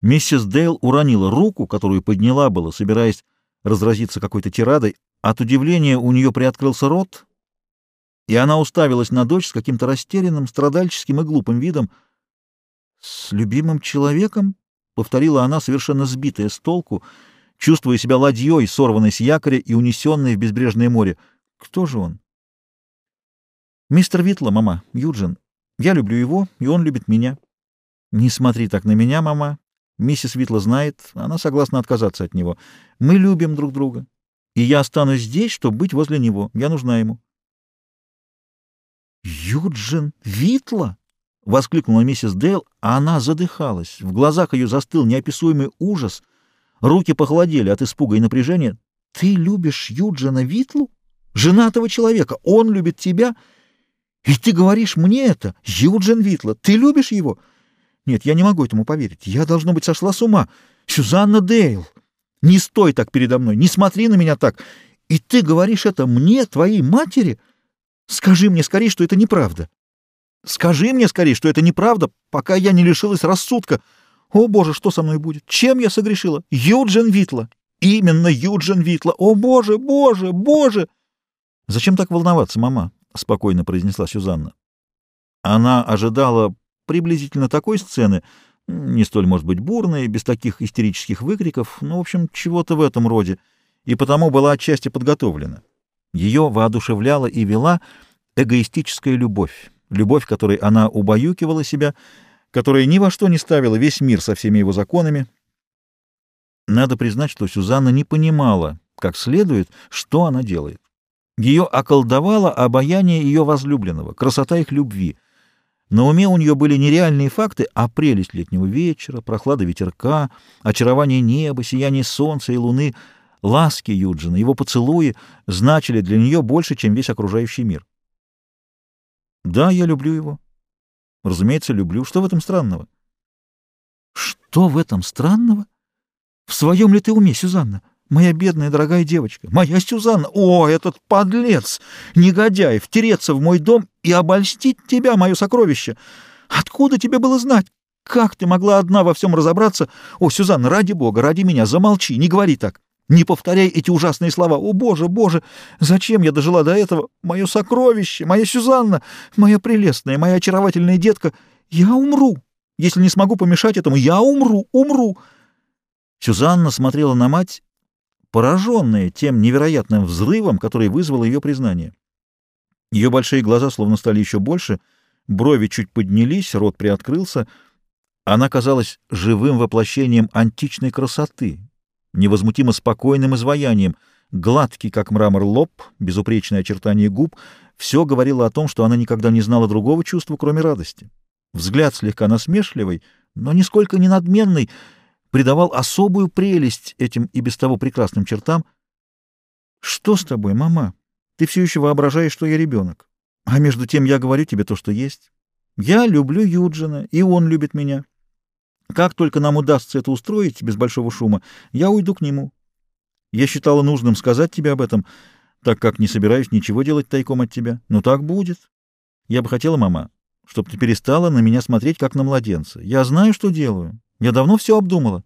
Миссис Дейл уронила руку, которую подняла было, собираясь разразиться какой-то тирадой. От удивления у нее приоткрылся рот, и она уставилась на дочь с каким-то растерянным, страдальческим и глупым видом. «С любимым человеком?» — повторила она, совершенно сбитая с толку, чувствуя себя ладьей, сорванной с якоря и унесенной в безбрежное море. «Кто же он?» «Мистер Витла, мама, Юджин. Я люблю его, и он любит меня». «Не смотри так на меня, мама. Миссис Витла знает, она согласна отказаться от него. Мы любим друг друга, и я останусь здесь, чтобы быть возле него. Я нужна ему». «Юджин Витла?» — воскликнула миссис Дейл, а она задыхалась. В глазах ее застыл неописуемый ужас. Руки похолодели от испуга и напряжения. «Ты любишь Юджина Витлу? Женатого человека. Он любит тебя. И ты говоришь мне это? Юджин Витла, ты любишь его?» «Нет, я не могу этому поверить. Я, должно быть, сошла с ума. Сюзанна Дейл, не стой так передо мной, не смотри на меня так. И ты говоришь это мне, твоей матери?» Скажи мне скорее, что это неправда. Скажи мне скорее, что это неправда, пока я не лишилась рассудка. О, Боже, что со мной будет? Чем я согрешила? Юджин Витла. Именно Юджин Витла. О, Боже, Боже, Боже! Зачем так волноваться, мама? Спокойно произнесла Сюзанна. Она ожидала приблизительно такой сцены, не столь, может быть, бурной, без таких истерических выкриков, но, в общем, чего-то в этом роде, и потому была отчасти подготовлена. Ее воодушевляла и вела эгоистическая любовь, любовь, которой она убаюкивала себя, которая ни во что не ставила весь мир со всеми его законами. Надо признать, что Сюзанна не понимала, как следует, что она делает. Ее околдовало обаяние ее возлюбленного, красота их любви. На уме у нее были нереальные факты, а прелесть летнего вечера, прохлада ветерка, очарование неба, сияние солнца и луны — Ласки Юджина, его поцелуи значили для нее больше, чем весь окружающий мир. Да, я люблю его. Разумеется, люблю. Что в этом странного? Что в этом странного? В своем ли ты уме, Сюзанна? Моя бедная дорогая девочка, моя Сюзанна, о, этот подлец, негодяй, втереться в мой дом и обольстить тебя, мое сокровище. Откуда тебе было знать? Как ты могла одна во всем разобраться? О, Сюзанна, ради бога, ради меня, замолчи, не говори так. Не повторяй эти ужасные слова. О, Боже, Боже, зачем я дожила до этого? Мое сокровище, моя Сюзанна, моя прелестная, моя очаровательная детка. Я умру. Если не смогу помешать этому, я умру, умру. Сюзанна смотрела на мать, пораженная тем невероятным взрывом, который вызвало ее признание. Ее большие глаза словно стали еще больше, брови чуть поднялись, рот приоткрылся. Она казалась живым воплощением античной красоты, невозмутимо спокойным изваянием, гладкий, как мрамор, лоб, безупречное очертание губ, все говорило о том, что она никогда не знала другого чувства, кроме радости. Взгляд слегка насмешливый, но нисколько не надменный, придавал особую прелесть этим и без того прекрасным чертам. «Что с тобой, мама? Ты все еще воображаешь, что я ребенок. А между тем я говорю тебе то, что есть. Я люблю Юджина, и он любит меня. Как только нам удастся это устроить без большого шума, я уйду к нему. Я считала нужным сказать тебе об этом, так как не собираюсь ничего делать тайком от тебя. Но так будет. Я бы хотела, мама, чтобы ты перестала на меня смотреть, как на младенца. Я знаю, что делаю. Я давно все обдумала.